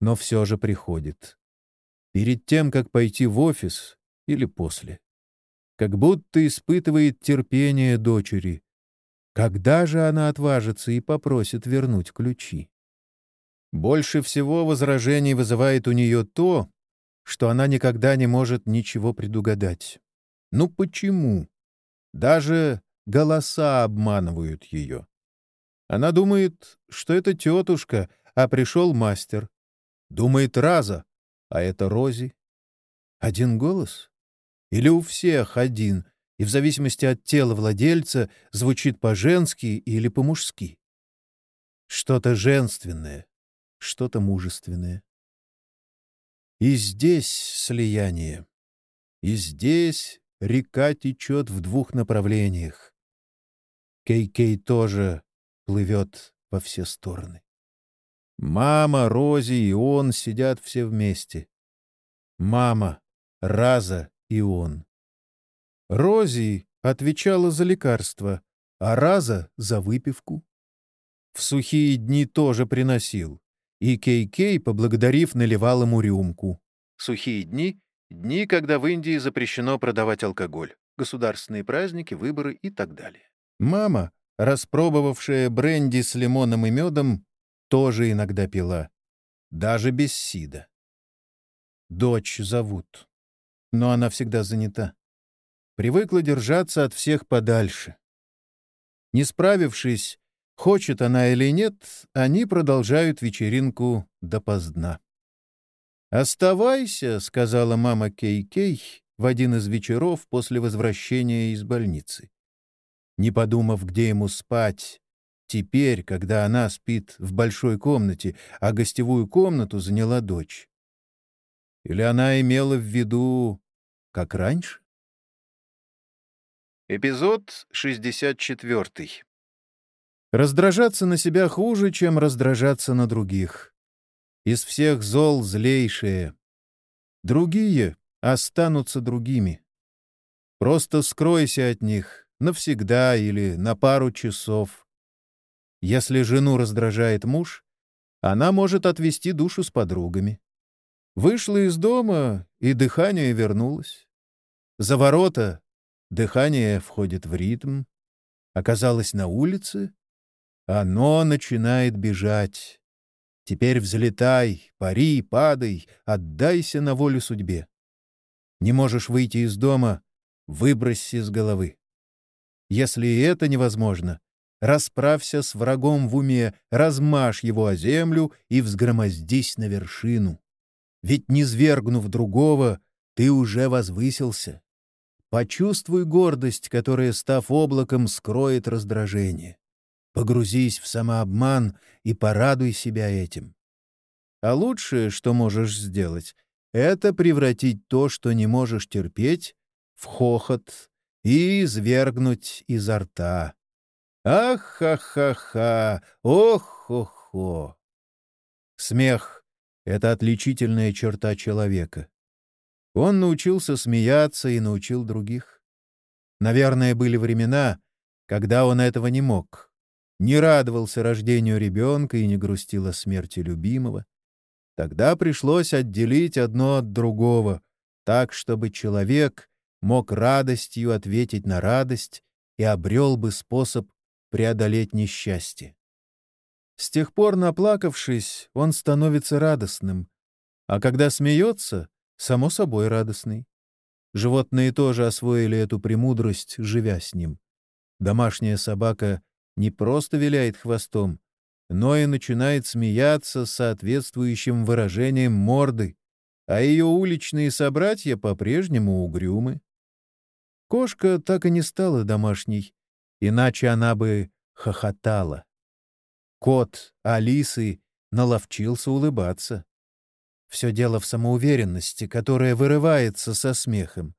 но все же приходит. Перед тем, как пойти в офис или после. Как будто испытывает терпение дочери — когда же она отважится и попросит вернуть ключи? Больше всего возражений вызывает у нее то, что она никогда не может ничего предугадать. Ну почему? Даже голоса обманывают ее. Она думает, что это тетушка, а пришел мастер. Думает Раза, а это Рози. Один голос? Или у всех один, и в зависимости от тела владельца звучит по-женски или по-мужски. Что-то женственное, что-то мужественное. И здесь слияние. И здесь река течет в двух направлениях. Кей-Кей тоже плывет во все стороны. Мама, Рози и он сидят все вместе. Мама, Раза и он. Рози отвечала за лекарства, а Раза — за выпивку. В сухие дни тоже приносил, и Кей-Кей, поблагодарив, наливал ему рюмку. Сухие дни — дни, когда в Индии запрещено продавать алкоголь, государственные праздники, выборы и так далее. Мама, распробовавшая бренди с лимоном и медом, тоже иногда пила, даже без сида. Дочь зовут, но она всегда занята привыкла держаться от всех подальше. Не справившись, хочет она или нет, они продолжают вечеринку допоздна. «Оставайся», — сказала мама Кей-Кей в один из вечеров после возвращения из больницы. Не подумав, где ему спать, теперь, когда она спит в большой комнате, а гостевую комнату заняла дочь. Или она имела в виду, как раньше? Эпизод 64. Раздражаться на себя хуже, чем раздражаться на других. Из всех зол злейшее. Другие останутся другими. Просто скройся от них навсегда или на пару часов. Если жену раздражает муж, она может отвести душу с подругами. Вышла из дома, и дыхание вернулось. За ворота дыхание входит в ритм. Оказалось на улице. Оно начинает бежать. Теперь взлетай, пари, падай, отдайся на волю судьбе. Не можешь выйти из дома — выбросься с головы. Если это невозможно, расправься с врагом в уме, размажь его о землю и взгромоздись на вершину. Ведь, не свергнув другого, ты уже возвысился. Почувствуй гордость, которая, став облаком, скроет раздражение. Погрузись в самообман и порадуй себя этим. А лучшее, что можешь сделать, это превратить то, что не можешь терпеть, в хохот и извергнуть изо рта. Ах-ха-ха-ха! Ох-хо-хо! Смех — это отличительная черта человека. Он научился смеяться и научил других. Наверное, были времена, когда он этого не мог не радовался рождению ребенка и не грустил о смерти любимого. Тогда пришлось отделить одно от другого, так, чтобы человек мог радостью ответить на радость и обрел бы способ преодолеть несчастье. С тех пор, наплакавшись, он становится радостным, а когда смеется, само собой радостный. Животные тоже освоили эту премудрость, живя с ним. Домашняя собака не просто виляет хвостом, но и начинает смеяться с соответствующим выражением морды, а ее уличные собратья по-прежнему угрюмы. Кошка так и не стала домашней, иначе она бы хохотала. Кот Алисы наловчился улыбаться. Все дело в самоуверенности, которая вырывается со смехом.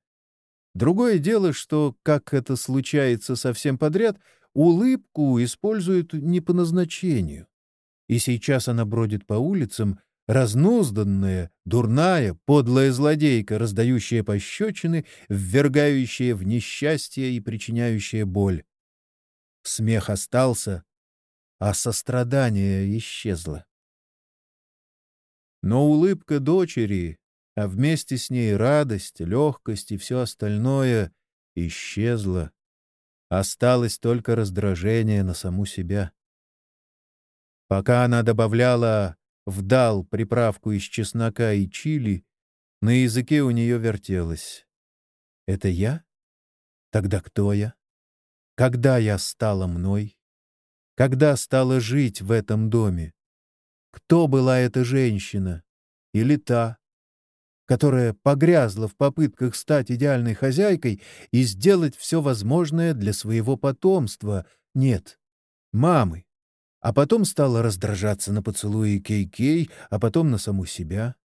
Другое дело, что, как это случается совсем подряд, Улыбку используют не по назначению. И сейчас она бродит по улицам, разнузданная, дурная, подлая злодейка, раздающая пощечины, ввергающая в несчастье и причиняющая боль. Смех остался, а сострадание исчезло. Но улыбка дочери, а вместе с ней радость, легкость и все остальное исчезло. Осталось только раздражение на саму себя. Пока она добавляла вдал приправку из чеснока и чили, на языке у нее вертелось. «Это я? Тогда кто я? Когда я стала мной? Когда стала жить в этом доме? Кто была эта женщина? Или та, которая погрязла в попытках стать идеальной хозяйкой и сделать все возможное для своего потомства. Нет, мамы. А потом стала раздражаться на поцелуи Кей-Кей, а потом на саму себя.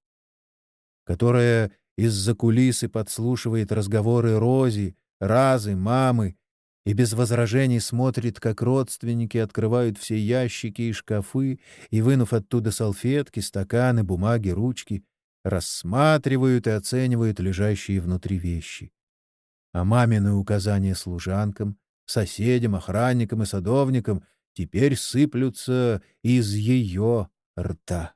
Которая из-за кулисы подслушивает разговоры Рози, Разы, мамы, и без возражений смотрит, как родственники открывают все ящики и шкафы и, вынув оттуда салфетки, стаканы, бумаги, ручки, рассматривают и оценивают лежащие внутри вещи. А мамины указания служанкам, соседям, охранникам и садовникам теперь сыплются из ее рта,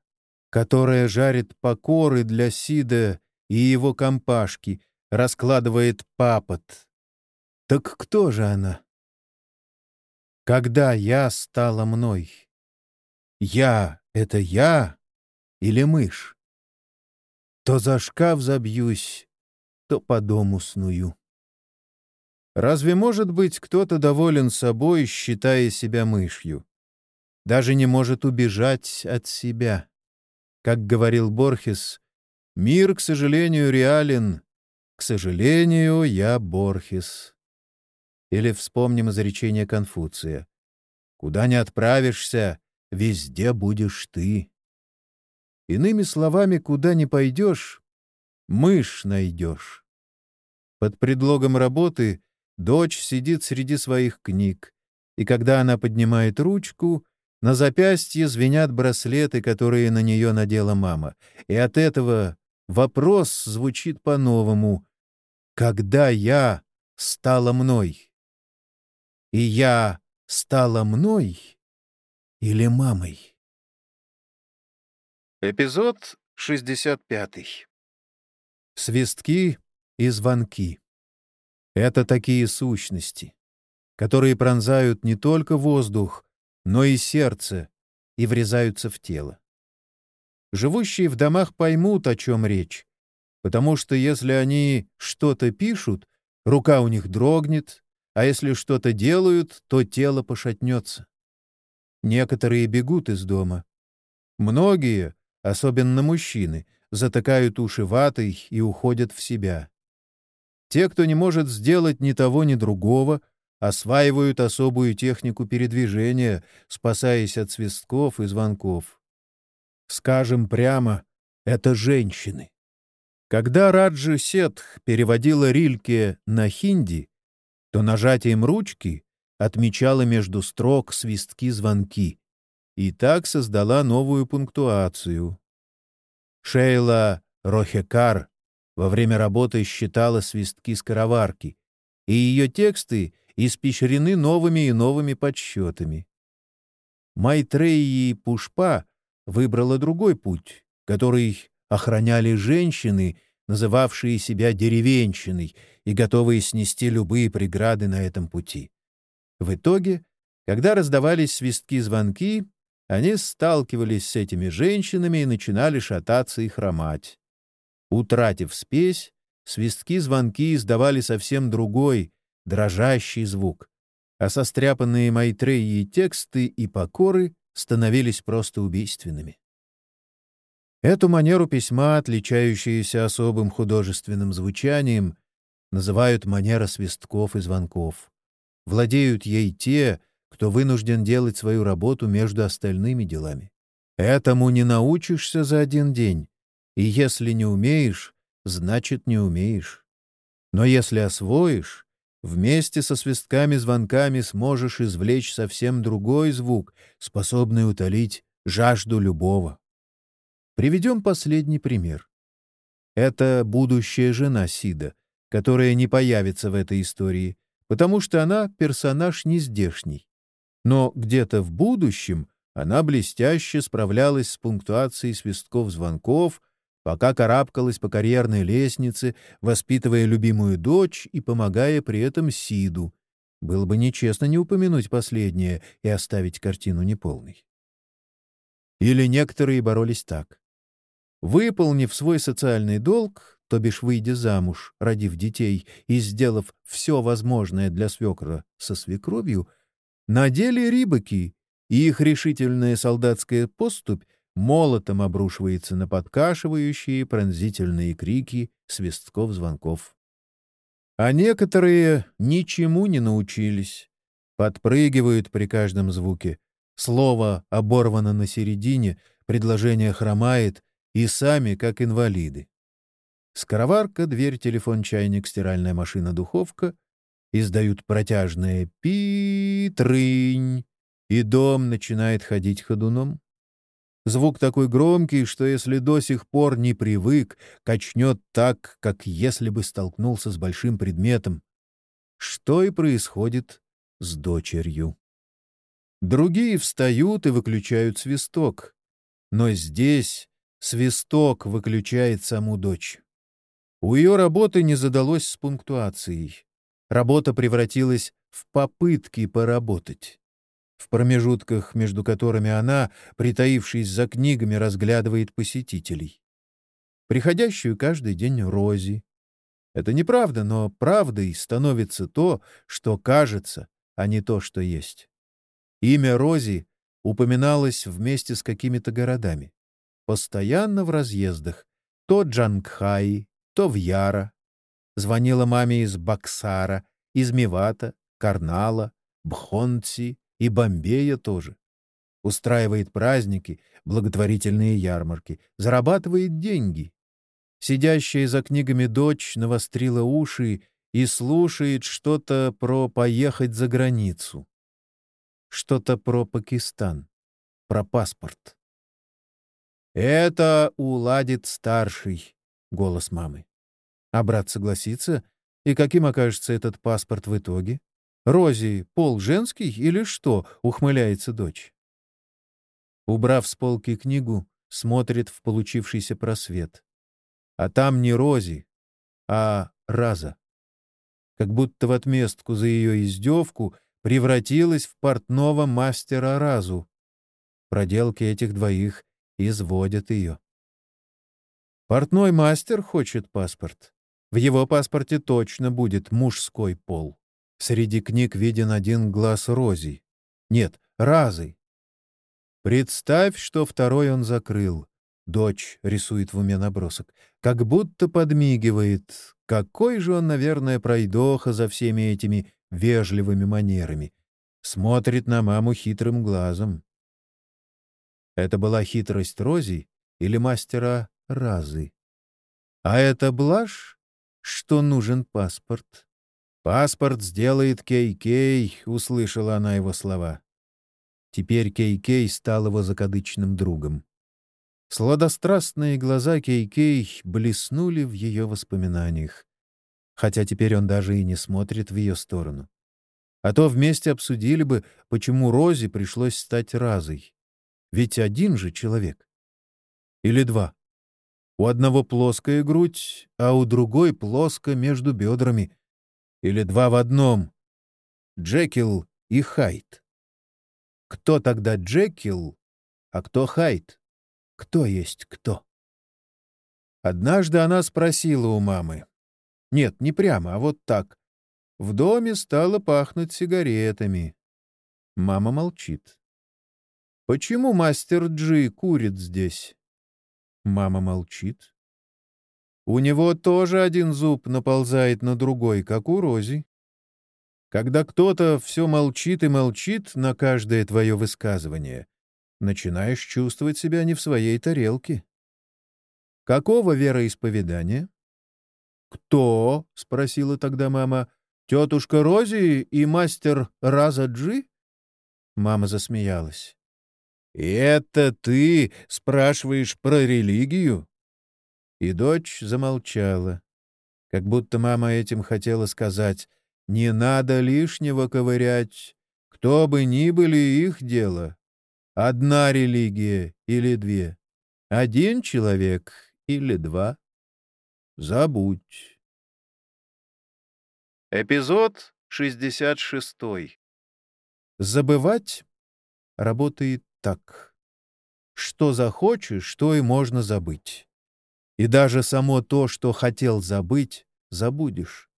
которая жарит покоры для Сида и его компашки, раскладывает папот. Так кто же она? Когда я стала мной? Я — это я или мышь? То за шкаф забьюсь, то по дому сную. Разве может быть кто-то доволен собой, считая себя мышью? Даже не может убежать от себя. Как говорил Борхес, «Мир, к сожалению, реален. К сожалению, я Борхес». Или вспомним изречение Конфуция. «Куда не отправишься, везде будешь ты». Иными словами, куда не пойдешь, мышь найдешь. Под предлогом работы дочь сидит среди своих книг, и когда она поднимает ручку, на запястье звенят браслеты, которые на нее надела мама. И от этого вопрос звучит по-новому. «Когда я стала мной?» И я стала мной или мамой? Эпизод 65. Свистки и звонки. Это такие сущности, которые пронзают не только воздух, но и сердце и врезаются в тело. Живущие в домах поймут, о чем речь, потому что если они что-то пишут, рука у них дрогнет, а если что-то делают, то тело пошатнется. Некоторые бегут из дома. Многие, особенно мужчины, затыкают уши ватой и уходят в себя. Те, кто не может сделать ни того, ни другого, осваивают особую технику передвижения, спасаясь от свистков и звонков. Скажем прямо, это женщины. Когда Раджи Сетх переводила Рильке на хинди, то нажатием ручки отмечала между строк свистки-звонки и так создала новую пунктуацию. Шейла Рохекар во время работы считала свистки-скороварки, и ее тексты испещрены новыми и новыми подсчетами. Майтреи Пушпа выбрала другой путь, который охраняли женщины, называвшие себя деревенщиной и готовые снести любые преграды на этом пути. В итоге, когда раздавались свистки-звонки, они сталкивались с этими женщинами и начинали шататься и хромать. Утратив спесь, свистки-звонки издавали совсем другой, дрожащий звук, а состряпанные Майтреи тексты и покоры становились просто убийственными. Эту манеру письма, отличающуюся особым художественным звучанием, называют манера свистков и звонков. Владеют ей те, кто вынужден делать свою работу между остальными делами. Этому не научишься за один день, и если не умеешь, значит не умеешь. Но если освоишь, вместе со свистками-звонками сможешь извлечь совсем другой звук, способный утолить жажду любого. Приведем последний пример. Это будущая жена Сида, которая не появится в этой истории, потому что она персонаж нездешний. Но где-то в будущем она блестяще справлялась с пунктуацией свистков-звонков, пока карабкалась по карьерной лестнице, воспитывая любимую дочь и помогая при этом Сиду. Было бы нечестно не упомянуть последнее и оставить картину неполной. Или некоторые боролись так. Выполнив свой социальный долг, то бишь выйдя замуж, родив детей и сделав все возможное для свекра со свекровью, Надели рибаки, и их решительная солдатская поступь молотом обрушивается на подкашивающие пронзительные крики свистков-звонков. А некоторые ничему не научились, подпрыгивают при каждом звуке. Слово оборвано на середине, предложение хромает, и сами как инвалиды. Скороварка, дверь, телефон, чайник, стиральная машина, духовка — издают протяжное «пи-трынь», и дом начинает ходить ходуном. Звук такой громкий, что если до сих пор не привык, качнет так, как если бы столкнулся с большим предметом. Что и происходит с дочерью. Другие встают и выключают свисток. Но здесь свисток выключает саму дочь. У ее работы не задалось с пунктуацией. Работа превратилась в попытки поработать. В промежутках, между которыми она, притаившись за книгами, разглядывает посетителей. Приходящую каждый день Рози. Это неправда, но правдой становится то, что кажется, а не то, что есть. Имя Рози упоминалось вместе с какими-то городами. Постоянно в разъездах. То Джангхай, то в Яра, Звонила маме из Баксара, из Мивата, Карнала, Бхонти и Бомбея тоже. Устраивает праздники, благотворительные ярмарки, зарабатывает деньги. Сидящая за книгами дочь навострила уши и слушает что-то про поехать за границу. Что-то про Пакистан, про паспорт. «Это уладит старший», — голос мамы. А брат согласится? И каким окажется этот паспорт в итоге? Рози, пол женский или что? Ухмыляется дочь. Убрав с полки книгу, смотрит в получившийся просвет. А там не Рози, а Раза. Как будто в отместку за ее издевку превратилась в портного мастера Разу. Проделки этих двоих изводят ее. Портной мастер хочет паспорт. В его паспорте точно будет мужской пол. Среди книг виден один глаз Рози. Нет, Разы. Представь, что второй он закрыл. Дочь рисует в уме набросок. Как будто подмигивает. Какой же он, наверное, пройдоха за всеми этими вежливыми манерами. Смотрит на маму хитрым глазом. Это была хитрость Рози или мастера Разы? А это блажь, что нужен паспорт? «Паспорт сделает Кей-Кей», — услышала она его слова. Теперь Кей-Кей стал его закадычным другом. Сладострастные глаза Кей-Кей блеснули в ее воспоминаниях, хотя теперь он даже и не смотрит в ее сторону. А то вместе обсудили бы, почему Розе пришлось стать разой. Ведь один же человек. Или два. У одного плоская грудь, а у другой плоско между бедрами. Или два в одном. Джекил и Хайт. Кто тогда Джекил, а кто Хайт? кто есть кто. Однажды она спросила у мамы. Нет, не прямо, а вот так. В доме стало пахнуть сигаретами. Мама молчит. «Почему мастер Джи курит здесь?» Мама молчит. «У него тоже один зуб наползает на другой, как у Рози. Когда кто-то все молчит и молчит на каждое твое высказывание, начинаешь чувствовать себя не в своей тарелке. Какого вероисповедания? «Кто?» — спросила тогда мама. «Тетушка Рози и мастер Разаджи?» Мама засмеялась. «И это ты спрашиваешь про религию?» И дочь замолчала, как будто мама этим хотела сказать «Не надо лишнего ковырять, кто бы ни были их дело, Одна религия или две? Один человек или два? Забудь. Эпизод 66. Забывать работает так. Что захочешь, что и можно забыть. И даже само то, что хотел забыть, забудешь.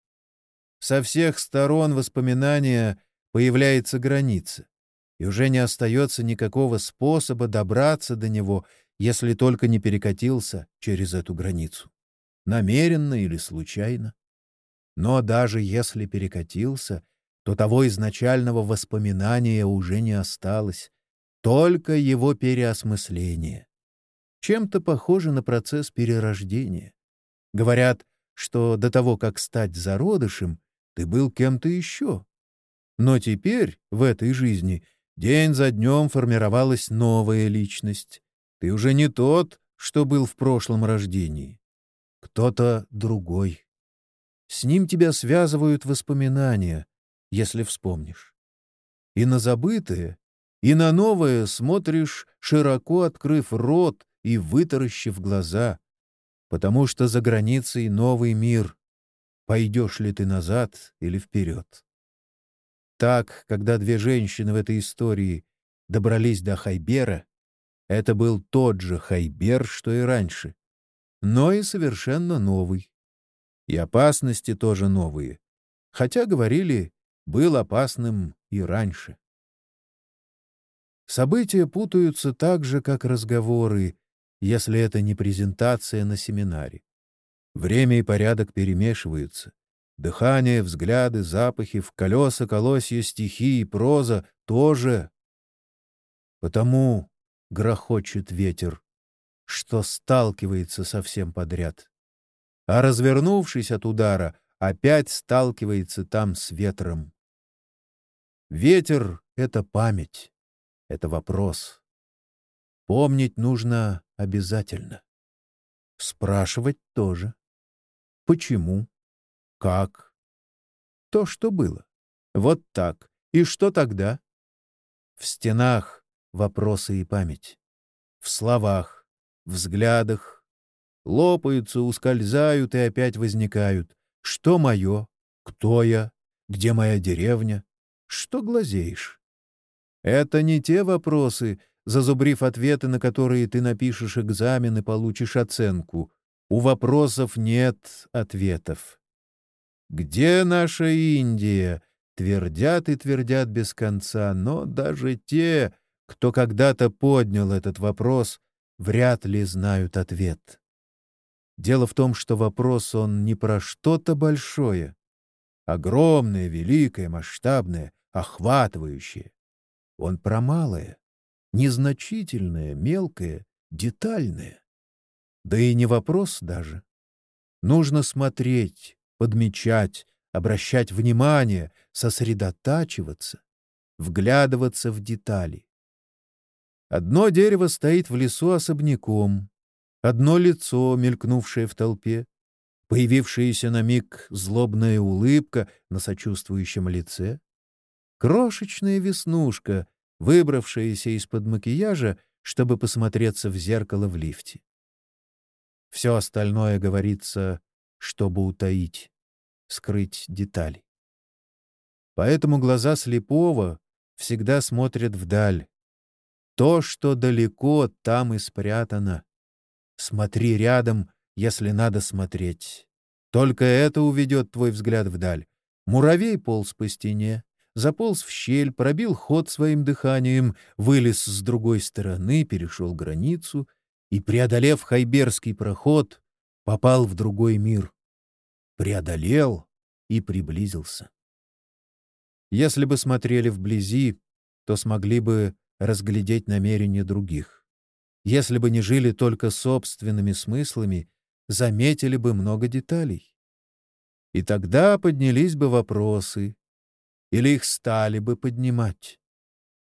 Со всех сторон воспоминания появляется граница и уже не остается никакого способа добраться до него, если только не перекатился через эту границу. Намеренно или случайно. Но даже если перекатился, то того изначального воспоминания уже не осталось, только его переосмысление. Чем-то похоже на процесс перерождения. Говорят, что до того, как стать зародышем, ты был кем-то еще. Но теперь, в этой жизни, День за днем формировалась новая личность. Ты уже не тот, что был в прошлом рождении. Кто-то другой. С ним тебя связывают воспоминания, если вспомнишь. И на забытое, и на новое смотришь, широко открыв рот и вытаращив глаза, потому что за границей новый мир. Пойдешь ли ты назад или вперед? Так, когда две женщины в этой истории добрались до Хайбера, это был тот же Хайбер, что и раньше, но и совершенно новый. И опасности тоже новые, хотя, говорили, был опасным и раньше. События путаются так же, как разговоры, если это не презентация на семинаре. Время и порядок перемешиваются. Дыхание, взгляды, запахи, в колеса, колосья, стихи и проза тоже. Потому грохочет ветер, что сталкивается со всем подряд. А развернувшись от удара, опять сталкивается там с ветром. Ветер — это память, это вопрос. Помнить нужно обязательно. Спрашивать тоже. Почему? Как? То, что было. Вот так. И что тогда? В стенах вопросы и память. В словах взглядах. Лопаются, ускользают и опять возникают. Что мое? Кто я? Где моя деревня? Что глазеешь? Это не те вопросы, зазубрив ответы, на которые ты напишешь экзамен и получишь оценку. У вопросов нет ответов. Где наша Индия? Твердят и твердят без конца, но даже те, кто когда-то поднял этот вопрос, вряд ли знают ответ. Дело в том, что вопрос он не про что-то большое, огромное, великое, масштабное, охватывающее. Он про малое, незначительное, мелкое, детальное. Да и не вопрос даже. Нужно смотреть, подмечать, обращать внимание, сосредотачиваться, вглядываться в детали. Одно дерево стоит в лесу особняком, одно лицо, мелькнувшее в толпе, появившаяся на миг злобная улыбка на сочувствующем лице, крошечная веснушка, выбравшаяся из-под макияжа, чтобы посмотреться в зеркало в лифте. Все остальное говорится, чтобы утаить, скрыть детали. Поэтому глаза слепого всегда смотрят вдаль. То, что далеко, там и спрятано. Смотри рядом, если надо смотреть. Только это уведет твой взгляд вдаль. Муравей полз по стене, заполз в щель, пробил ход своим дыханием, вылез с другой стороны, перешел границу и, преодолев хайберский проход, попал в другой мир. Преодолел и приблизился. Если бы смотрели вблизи, то смогли бы разглядеть намерения других. Если бы не жили только собственными смыслами, заметили бы много деталей. И тогда поднялись бы вопросы, или их стали бы поднимать.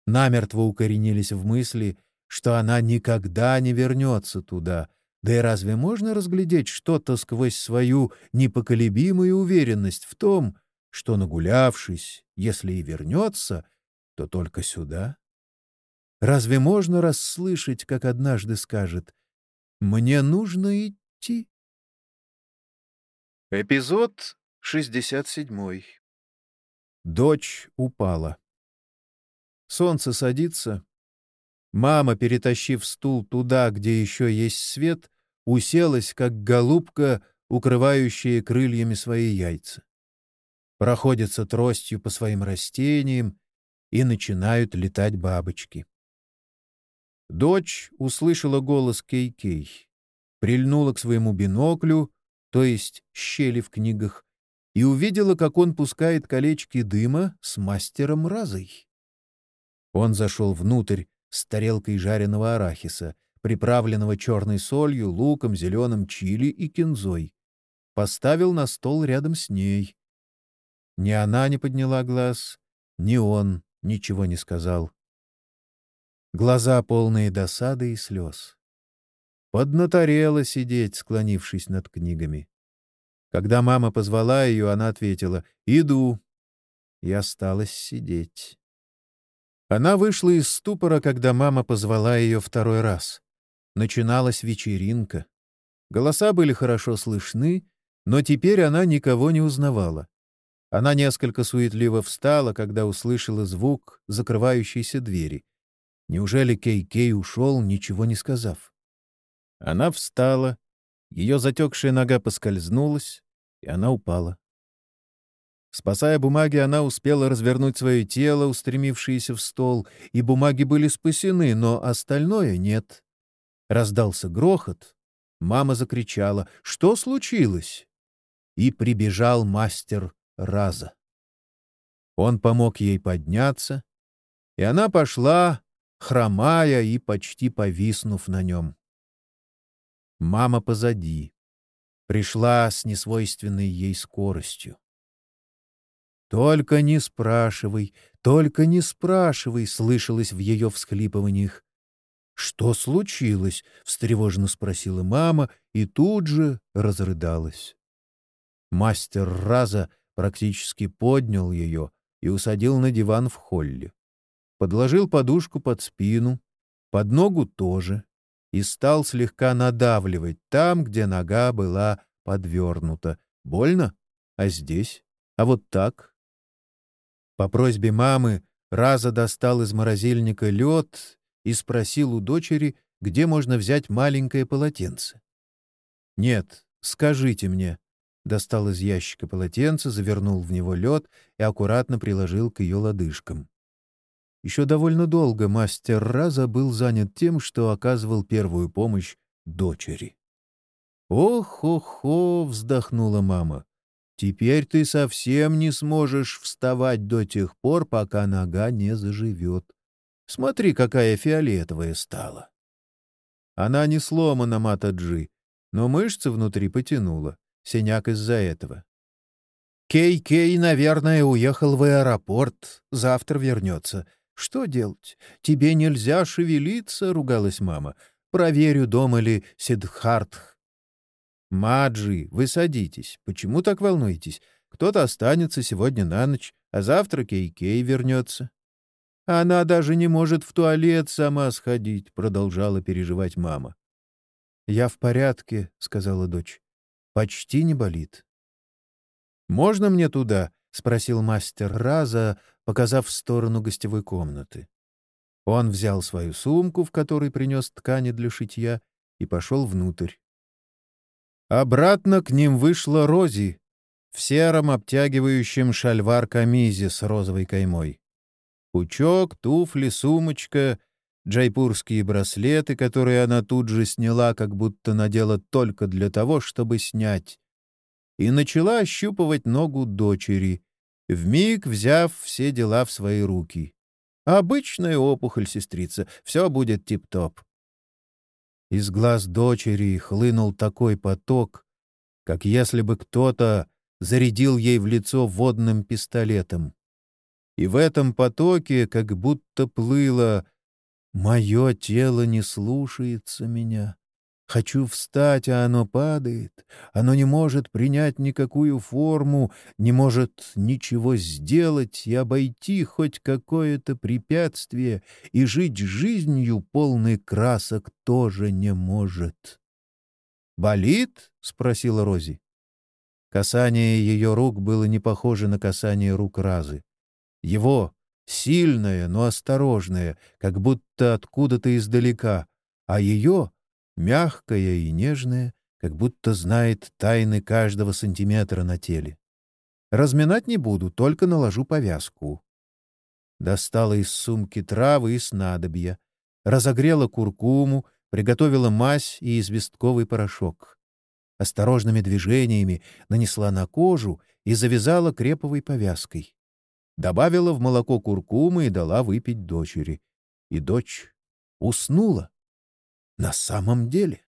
Намертво укоренились в мысли, что она никогда не вернется туда. Да и разве можно разглядеть что-то сквозь свою непоколебимую уверенность в том, что, нагулявшись, если и вернется, то только сюда? Разве можно расслышать, как однажды скажет «Мне нужно идти»? Эпизод 67. Дочь упала. Солнце садится. Мама, перетащив стул туда, где еще есть свет, уселась, как голубка, укрывающая крыльями свои яйца. Проходится тростью по своим растениям, и начинают летать бабочки. Дочь услышала голос Кей-Кей, прильнула к своему биноклю, то есть щели в книгах, и увидела, как он пускает колечки дыма с мастером Разой. Он зашел внутрь с тарелкой жареного арахиса, приправленного черной солью, луком, зеленым чили и кинзой. Поставил на стол рядом с ней. Ни она не подняла глаз, ни он ничего не сказал. Глаза полные досады и слез. Поднаторела сидеть, склонившись над книгами. Когда мама позвала ее, она ответила «Иду». И осталась сидеть. Она вышла из ступора, когда мама позвала ее второй раз. Начиналась вечеринка. Голоса были хорошо слышны, но теперь она никого не узнавала. Она несколько суетливо встала, когда услышала звук закрывающейся двери. Неужели Кей-Кей ушел, ничего не сказав? Она встала, ее затекшая нога поскользнулась, и она упала. Спасая бумаги, она успела развернуть свое тело, устремившееся в стол, и бумаги были спасены, но остальное нет. Раздался грохот. Мама закричала «Что случилось?» И прибежал мастер Раза. Он помог ей подняться, и она пошла, хромая и почти повиснув на нем. Мама позади. Пришла с несвойственной ей скоростью. «Только не спрашивай, только не спрашивай», — слышалось в ее всхлипываниях. «Что случилось?» — встревоженно спросила мама и тут же разрыдалась. Мастер Раза практически поднял ее и усадил на диван в холле подложил подушку под спину, под ногу тоже, и стал слегка надавливать там, где нога была подвернута. Больно? А здесь? А вот так? По просьбе мамы Раза достал из морозильника лед и спросил у дочери, где можно взять маленькое полотенце. «Нет, скажите мне». Достал из ящика полотенце, завернул в него лед и аккуратно приложил к ее лодыжкам. Еще довольно долго мастер Раза был занят тем, что оказывал первую помощь дочери. «Ох-охо!» — вздохнула мама. «Теперь ты совсем не сможешь вставать до тех пор, пока нога не заживет. Смотри, какая фиолетовая стала!» Она не сломана, Матаджи, но мышцы внутри потянула. Синяк из-за этого. Кей-Кей, наверное, уехал в аэропорт. Завтра вернется. Что делать? Тебе нельзя шевелиться, — ругалась мама. Проверю, дома ли Сиддхартх. Маджи, вы садитесь. Почему так волнуетесь? Кто-то останется сегодня на ночь, а завтра Кей-Кей вернется. Она даже не может в туалет сама сходить, — продолжала переживать мама. — Я в порядке, — сказала дочь. — Почти не болит. — Можно мне туда? — спросил мастер Раза, показав в сторону гостевой комнаты. Он взял свою сумку, в которой принес ткани для шитья, и пошел внутрь. Обратно к ним вышла Рози в сером обтягивающем шальвар-камизе с розовой каймой. Пучок, туфли, сумочка, джайпурские браслеты, которые она тут же сняла, как будто надела только для того, чтобы снять, и начала ощупывать ногу дочери, вмиг взяв все дела в свои руки. Обычная опухоль, сестрица, все будет тип-топ. Из глаз дочери хлынул такой поток, как если бы кто-то зарядил ей в лицо водным пистолетом. И в этом потоке как будто плыло «Мое тело не слушается меня. Хочу встать, а оно падает. Оно не может принять никакую форму, не может ничего сделать и обойти хоть какое-то препятствие, и жить жизнью полной красок тоже не может». «Болит?» — спросила Рози. Касание ее рук было не похоже на касание рук Разы. Его, сильное, но осторожное, как будто откуда-то издалека, а ее, мягкое и нежное, как будто знает тайны каждого сантиметра на теле. Разминать не буду, только наложу повязку. Достала из сумки травы и снадобья, разогрела куркуму, приготовила мазь и известковый порошок. Осторожными движениями нанесла на кожу и завязала креповой повязкой добавила в молоко куркумы и дала выпить дочери. И дочь уснула. На самом деле.